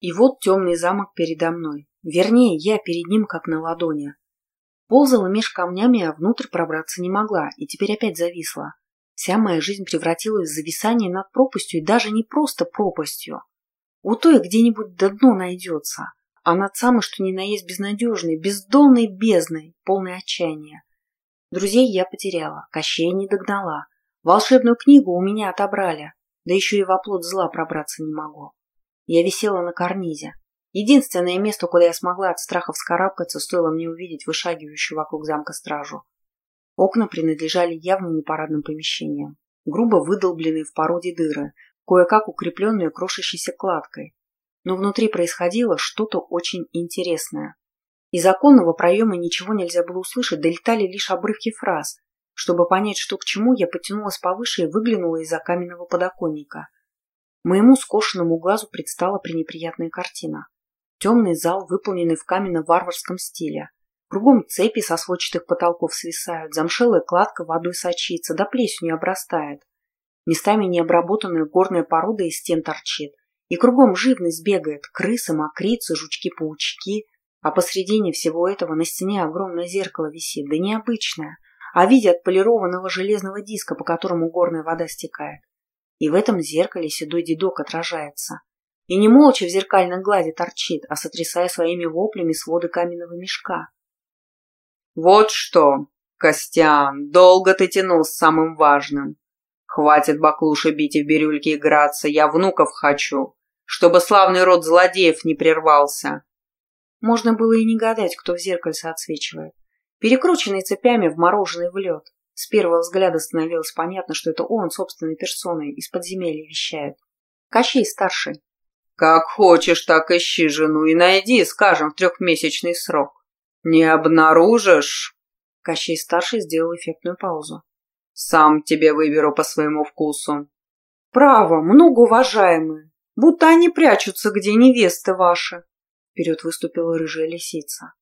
И вот темный замок передо мной. Вернее, я перед ним как на ладони. Ползала меж камнями, а внутрь пробраться не могла, и теперь опять зависла. Вся моя жизнь превратилась в зависание над пропастью, и даже не просто пропастью. У той где-нибудь до дно найдется, а над самой, что ни на есть безнадежной, бездонной бездной, полной отчаяния. Друзей я потеряла, Кощея не догнала. Волшебную книгу у меня отобрали, да еще и в оплот зла пробраться не могу. Я висела на карнизе. Единственное место, куда я смогла от страха вскарабкаться, стоило мне увидеть вышагивающую вокруг замка стражу. Окна принадлежали явно непарадным помещениям, грубо выдолбленные в породе дыры, кое-как укрепленные крошащейся кладкой. Но внутри происходило что-то очень интересное. Из оконного проема ничего нельзя было услышать, долетали лишь обрывки фраз. Чтобы понять, что к чему, я потянулась повыше и выглянула из-за каменного подоконника – Моему скошенному глазу предстала пренеприятная картина. Темный зал, выполненный в каменно-варварском стиле. Кругом цепи со сводчатых потолков свисают, замшелая кладка водой сочится, да плесенью обрастает. Местами необработанная горная порода из стен торчит. И кругом живность бегает, крысы, мокрицы, жучки-паучки. А посредине всего этого на стене огромное зеркало висит, да необычное, а в виде отполированного железного диска, по которому горная вода стекает. И в этом зеркале седой дедок отражается. И не молча в зеркальной глади торчит, а сотрясая своими воплями своды каменного мешка. «Вот что, Костян, долго ты тянул с самым важным. Хватит баклуши бить и в бирюльке играться, я внуков хочу, чтобы славный род злодеев не прервался». Можно было и не гадать, кто в зеркальце отсвечивает. Перекрученный цепями, вмороженный в лед. С первого взгляда становилось понятно, что это он собственной персоной из подземелья вещает. Кощей старший. Как хочешь, так ищи жену и найди, скажем, в трехмесячный срок. Не обнаружишь? Кощей старший сделал эффектную паузу. Сам тебе выберу по своему вкусу. Право, многоуважаемые. Будто они прячутся, где невесты ваши. Вперед выступила рыжая лисица.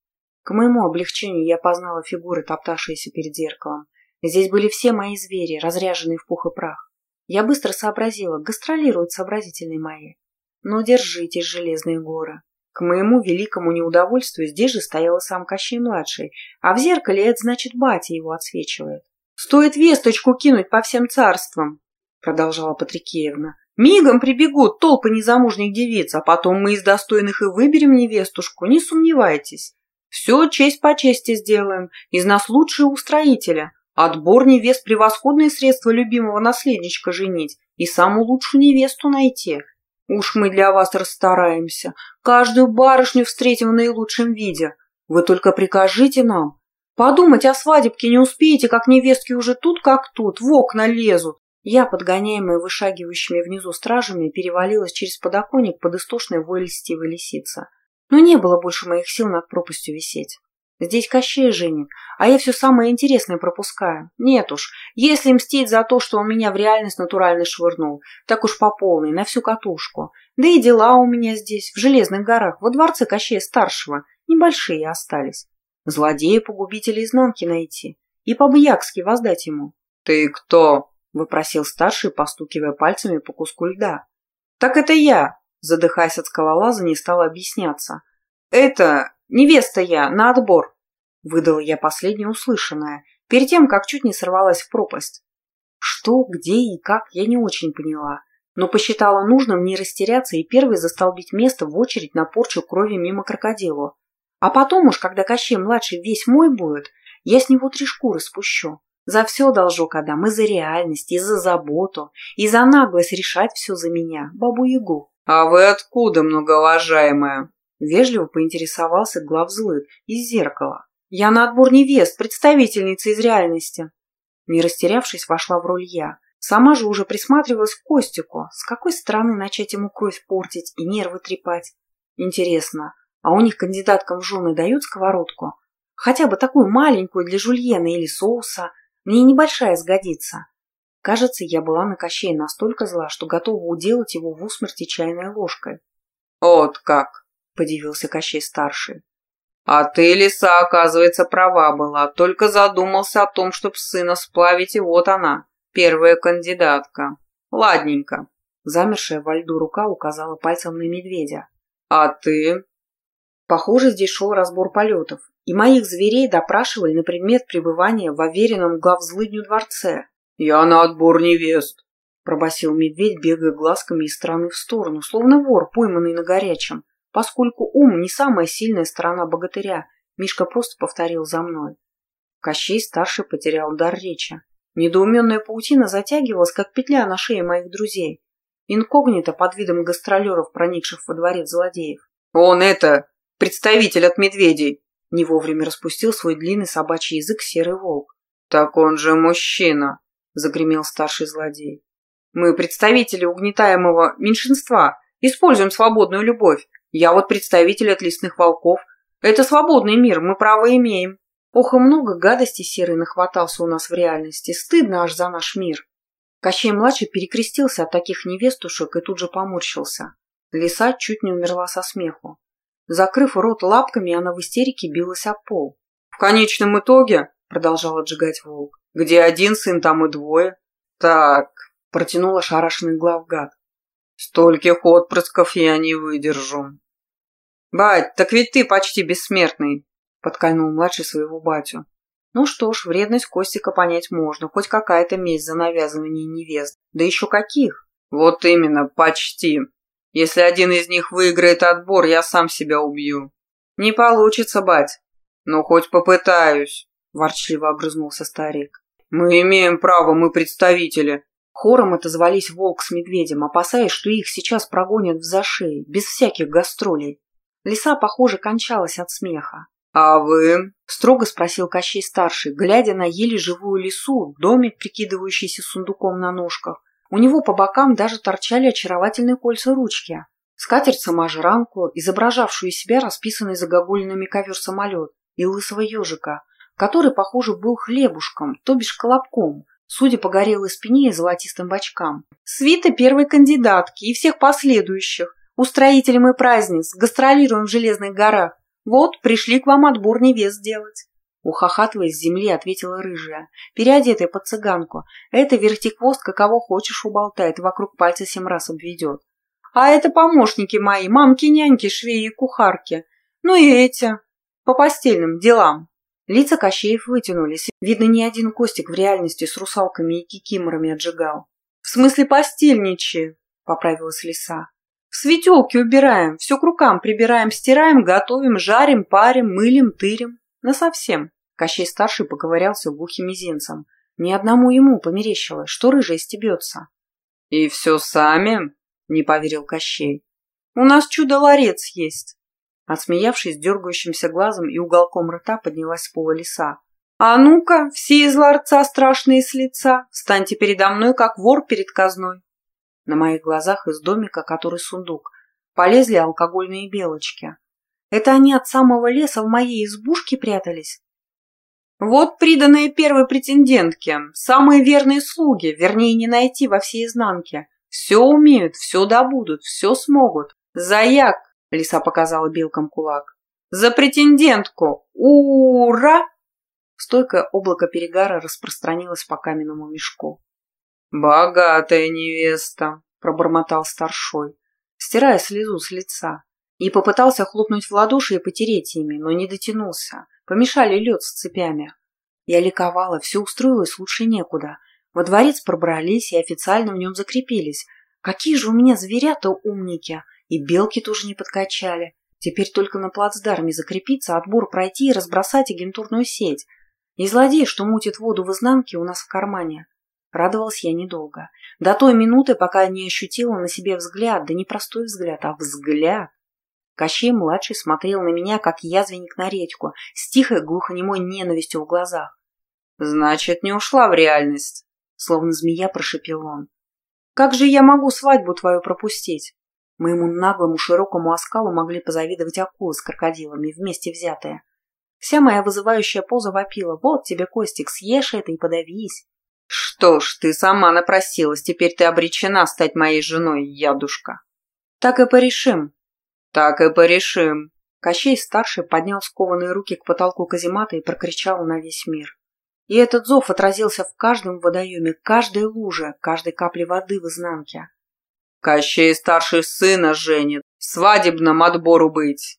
К моему облегчению я познала фигуры, топтавшиеся перед зеркалом, Здесь были все мои звери, разряженные в пух и прах. Я быстро сообразила, гастролируют сообразительные мои. Но держитесь, железные горы. К моему великому неудовольствию здесь же стояла сам Кощей-младший, а в зеркале это значит батя его отсвечивает. «Стоит весточку кинуть по всем царствам», — продолжала Патрикеевна. «Мигом прибегут толпы незамужних девиц, а потом мы из достойных и выберем невестушку, не сомневайтесь. Все честь по чести сделаем, из нас лучшие устроителя, Отбор невест – превосходное средство любимого наследничка женить и самую лучшую невесту найти. Уж мы для вас расстараемся. Каждую барышню встретим в наилучшем виде. Вы только прикажите нам. Подумать о свадебке не успеете, как невестки уже тут как тут, в окна лезут. Я, подгоняемая вышагивающими внизу стражами, перевалилась через подоконник под истошной вой льстивой лисицы. Но не было больше моих сил над пропастью висеть. Здесь Кощей женит, а я все самое интересное пропускаю. Нет уж, если мстить за то, что он меня в реальность натурально швырнул, так уж по полной, на всю катушку. Да и дела у меня здесь, в Железных горах, во дворце Кощея Старшего, небольшие остались. Злодея-погубителя изнанки найти и по-бьякски воздать ему. — Ты кто? — выпросил старший, постукивая пальцами по куску льда. — Так это я! — задыхаясь от скалолаза, не стал объясняться. — Это «Невеста я, на отбор!» Выдала я последнее услышанное, перед тем, как чуть не сорвалась в пропасть. Что, где и как, я не очень поняла, но посчитала нужным не растеряться и первой застолбить место в очередь на порчу крови мимо крокодилу. А потом уж, когда Кощей-младший весь мой будет, я с него три шкуры спущу. За все должок отдам, и за реальность, и за заботу, и за наглость решать все за меня, бабу-ягу. — А вы откуда, многоуважаемая? Вежливо поинтересовался главзлык из зеркала. «Я на отбор невест, представительница из реальности». Не растерявшись, вошла в роль я. Сама же уже присматривалась к Костику. С какой стороны начать ему кровь портить и нервы трепать? Интересно, а у них кандидаткам в жены дают сковородку? Хотя бы такую маленькую для жульена или соуса. Мне небольшая сгодится. Кажется, я была на Кощей настолько зла, что готова уделать его в усмерти чайной ложкой. «Вот как!» Подивился Кощей-старший. «А ты, лиса, оказывается, права была. Только задумался о том, чтоб сына сплавить, и вот она, первая кандидатка. Ладненько». Замершая во льду рука указала пальцем на медведя. А ты? Похоже, здесь шел разбор полетов, и моих зверей допрашивали на предмет пребывания в уверенном главзлыдню дворце. Я на отбор невест, пробасил медведь, бегая глазками из стороны в сторону, словно вор, пойманный на горячем. Поскольку ум не самая сильная сторона богатыря, Мишка просто повторил за мной. Кощей старший потерял дар речи. Недоуменная паутина затягивалась, как петля на шее моих друзей. Инкогнито под видом гастролеров, проникших во дворец злодеев. «Он это, представитель от медведей!» Не вовремя распустил свой длинный собачий язык серый волк. «Так он же мужчина!» — загремел старший злодей. «Мы представители угнетаемого меньшинства, используем свободную любовь. Я вот представитель от лесных волков. Это свободный мир, мы право имеем». Ох, и много гадостей серый нахватался у нас в реальности. Стыдно аж за наш мир. Кощей-младший перекрестился от таких невестушек и тут же поморщился. Лиса чуть не умерла со смеху. Закрыв рот лапками, она в истерике билась о пол. «В конечном итоге», — продолжал отжигать волк, — «где один сын, там и двое». «Так», — протянул ошарашенный главгад, — «стольких отпрысков я не выдержу». «Бать, так ведь ты почти бессмертный», — подкольнул младший своего батю. Ну что ж, вредность Костика понять можно, хоть какая-то месть за навязывание невест. Да еще каких? Вот именно, почти. Если один из них выиграет отбор, я сам себя убью. Не получится, бать. Но хоть попытаюсь, ворчливо огрызнулся старик. Мы имеем право, мы представители. Хором отозвались волк с медведем, опасаясь, что их сейчас прогонят в зашей, без всяких гастролей. Лиса, похоже, кончалась от смеха. «А вы?» — строго спросил Кощей-старший, глядя на еле живую лису, домик, прикидывающийся сундуком на ножках. У него по бокам даже торчали очаровательные кольца-ручки. Скатерть-саможранку, изображавшую из себя расписанный загогулинами ковер-самолет, и лысого ежика, который, похоже, был хлебушком, то бишь колобком, судя по горелой спине и золотистым бочкам. Свита первой кандидатки и всех последующих. Устроители мы праздниц, гастролируем в Железных горах. «Вот, пришли к вам отбор невест делать». Ухахатываясь с земли, ответила рыжая, переодетая под цыганку. «Это вертиквостка, кого хочешь, уболтает, вокруг пальца семь раз обведет. А это помощники мои, мамки-няньки, швеи и кухарки. Ну и эти, по постельным делам». Лица Кощеев вытянулись. Видно, ни один Костик в реальности с русалками и кикиморами отжигал. «В смысле постельничьи?» — поправилась лиса. В светелке убираем, все к рукам прибираем, стираем, готовим, жарим, парим, мылим, тырим. Насовсем. Кощей-старший поковырялся в мизинцем. Ни одному ему померещилось, что рыжая стебется. — И все сами? — не поверил Кощей. — У нас чудо-ларец есть. Отсмеявшись дергающимся глазом и уголком рта поднялась пола лиса. «А ну-ка, все из ларца страшные с лица, встаньте передо мной, как вор перед казной. На моих глазах из домика, который сундук, полезли алкогольные белочки. Это они от самого леса в моей избушке прятались? Вот приданные первой претендентке, самые верные слуги, вернее не найти во всей изнанке. Все умеют, все добудут, все смогут. Заяк, лиса показала белкам кулак. За претендентку! Ура! Стойкое облако перегара распространилось по каменному мешку. «Богатая невеста», — пробормотал старшой, стирая слезу с лица. И попытался хлопнуть в ладоши и потереть ими, но не дотянулся. Помешали лед с цепями. Я ликовала, все устроилось лучше некуда. Во дворец пробрались и официально в нем закрепились. Какие же у меня зверята умники! И белки тоже не подкачали. Теперь только на плацдарме закрепиться, отбор пройти и разбросать агентурную сеть. И злодей, что мутит воду в изнанке, у нас в кармане. Радовалась я недолго. До той минуты, пока не ощутила на себе взгляд, да не простой взгляд, а взгляд. Кощей-младший смотрел на меня, как язвенник на редьку, с тихой глухонемой ненавистью в глазах. «Значит, не ушла в реальность», — словно змея прошепел он. «Как же я могу свадьбу твою пропустить?» Моему наглому широкому оскалу могли позавидовать акулы с крокодилами, вместе взятые. Вся моя вызывающая поза вопила. «Вот тебе, Костик, съешь это и подавись!» «Что ж, ты сама напросилась, теперь ты обречена стать моей женой, ядушка». «Так и порешим». «Так и порешим». Кощей-старший поднял скованные руки к потолку каземата и прокричал на весь мир. И этот зов отразился в каждом водоеме, каждой луже, каждой капле воды в изнанке. «Кощей-старший сына женит, свадебном отбору быть.